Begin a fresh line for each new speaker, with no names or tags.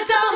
it's all